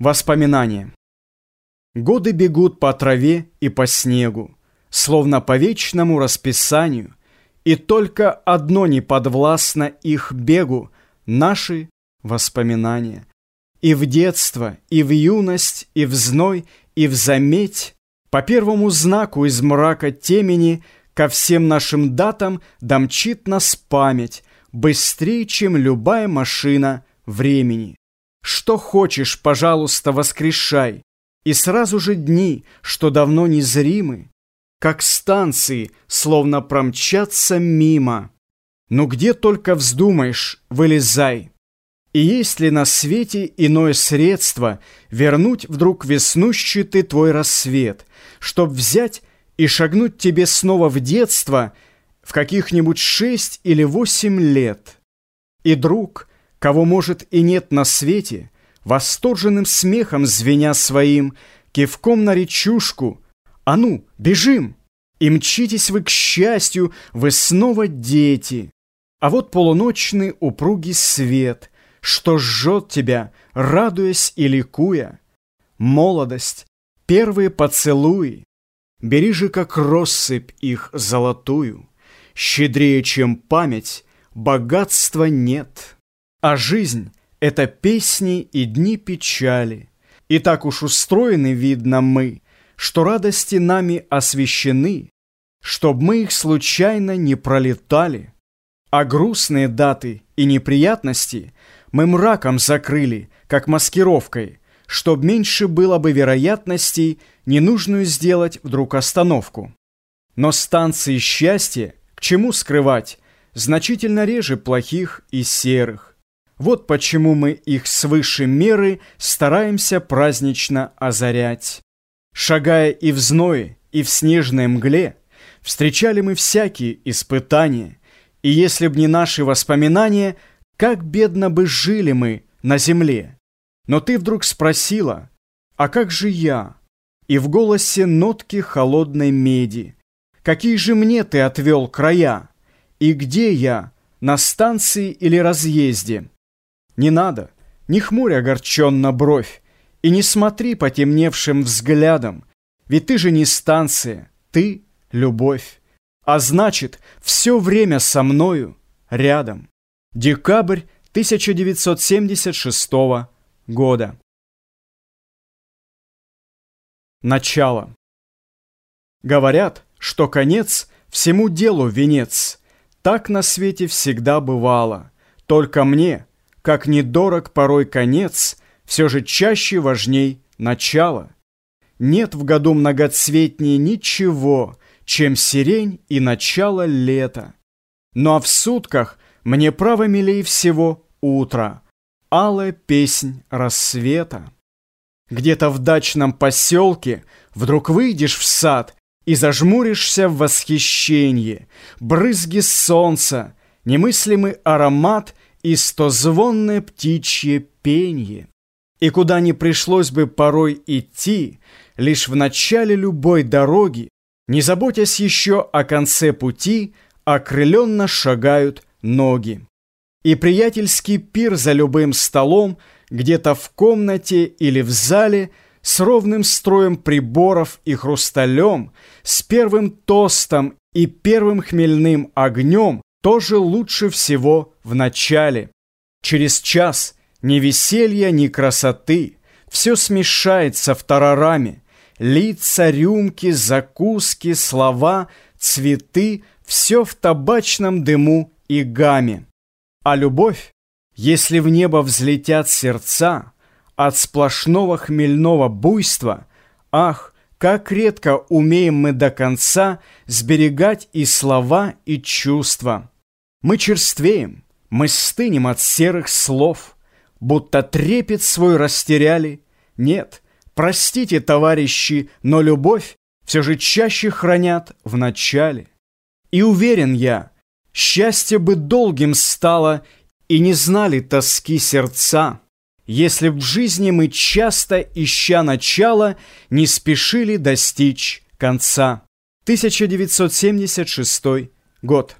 Воспоминания. Годы бегут по траве и по снегу, Словно по вечному расписанию, И только одно не подвластно их бегу — Наши воспоминания. И в детство, и в юность, и в зной, и в заметь, По первому знаку из мрака темени Ко всем нашим датам домчит нас память Быстрее, чем любая машина времени. Что хочешь, пожалуйста, воскрешай. И сразу же дни, что давно незримы, Как станции, словно промчатся мимо. Ну где только вздумаешь, вылезай. И есть ли на свете иное средство Вернуть вдруг веснущий ты твой рассвет, Чтоб взять и шагнуть тебе снова в детство В каких-нибудь шесть или восемь лет? И друг, кого, может, и нет на свете, Восторженным смехом звеня своим, Кивком на речушку, а ну, бежим! И мчитесь вы к счастью, вы снова дети. А вот полуночный упругий свет, Что жжет тебя, радуясь и ликуя. Молодость, первые поцелуи, Бери же, как россыпь их золотую, Щедрее, чем память, богатства нет. А жизнь — это песни и дни печали. И так уж устроены, видно, мы, Что радости нами освещены, Чтоб мы их случайно не пролетали. А грустные даты и неприятности Мы мраком закрыли, как маскировкой, Чтоб меньше было бы вероятностей Ненужную сделать вдруг остановку. Но станции счастья, к чему скрывать, Значительно реже плохих и серых. Вот почему мы их свыше меры стараемся празднично озарять. Шагая и в зное, и в снежной мгле, встречали мы всякие испытания, и если б не наши воспоминания, как бедно бы жили мы на земле. Но ты вдруг спросила, а как же я? И в голосе нотки холодной меди. Какие же мне ты отвел края? И где я, на станции или разъезде? Не надо, не хмурь огорченно бровь, И не смотри потемневшим взглядом, Ведь ты же не станция, ты — любовь. А значит, все время со мною рядом. Декабрь 1976 года. Начало. Говорят, что конец всему делу венец. Так на свете всегда бывало. Только мне — как недорог порой конец, все же чаще важней начало. Нет в году многоцветнее ничего, чем сирень и начало лета. Ну а в сутках мне право милей всего утро, алая песнь рассвета. Где-то в дачном поселке вдруг выйдешь в сад и зажмуришься в восхищении. Брызги солнца, немыслимый аромат и стозвонное птичье пенье. И куда не пришлось бы порой идти, лишь в начале любой дороги, не заботясь еще о конце пути, окрыленно шагают ноги. И приятельский пир за любым столом, где-то в комнате или в зале, с ровным строем приборов и хрусталем, с первым тостом и первым хмельным огнем, тоже лучше всего в начале. Через час ни веселья, ни красоты, все смешается в тарараме. Лица, рюмки, закуски, слова, цветы — все в табачном дыму и гаме. А любовь, если в небо взлетят сердца от сплошного хмельного буйства, ах, как редко умеем мы до конца сберегать и слова, и чувства. Мы черствеем, мы стынем от серых слов, Будто трепет свой растеряли. Нет, простите, товарищи, но любовь Все же чаще хранят в начале. И уверен я, счастье бы долгим стало, И не знали тоски сердца, Если в жизни мы часто, ища начала, Не спешили достичь конца. 1976 год.